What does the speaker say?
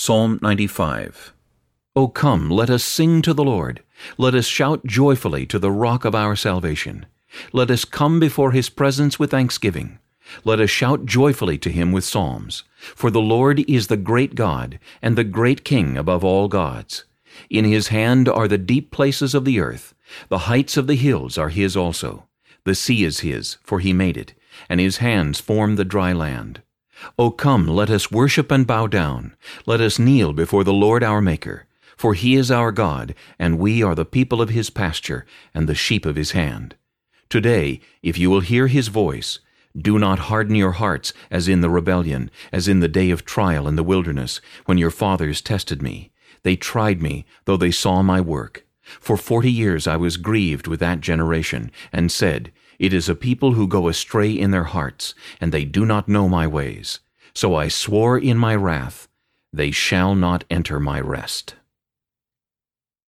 Psalm 95 O come, let us sing to the Lord. Let us shout joyfully to the rock of our salvation. Let us come before his presence with thanksgiving. Let us shout joyfully to him with psalms. For the Lord is the great God, and the great King above all gods. In his hand are the deep places of the earth. The heights of the hills are his also. The sea is his, for he made it, and his hands formed the dry land. O come, let us worship and bow down. Let us kneel before the Lord our Maker. For he is our God, and we are the people of his pasture, and the sheep of his hand. Today, if you will hear his voice, do not harden your hearts as in the rebellion, as in the day of trial in the wilderness, when your fathers tested me. They tried me, though they saw my work. For forty years I was grieved with that generation, and said, It is a people who go astray in their hearts, and they do not know my ways. So I swore in my wrath, They shall not enter my rest.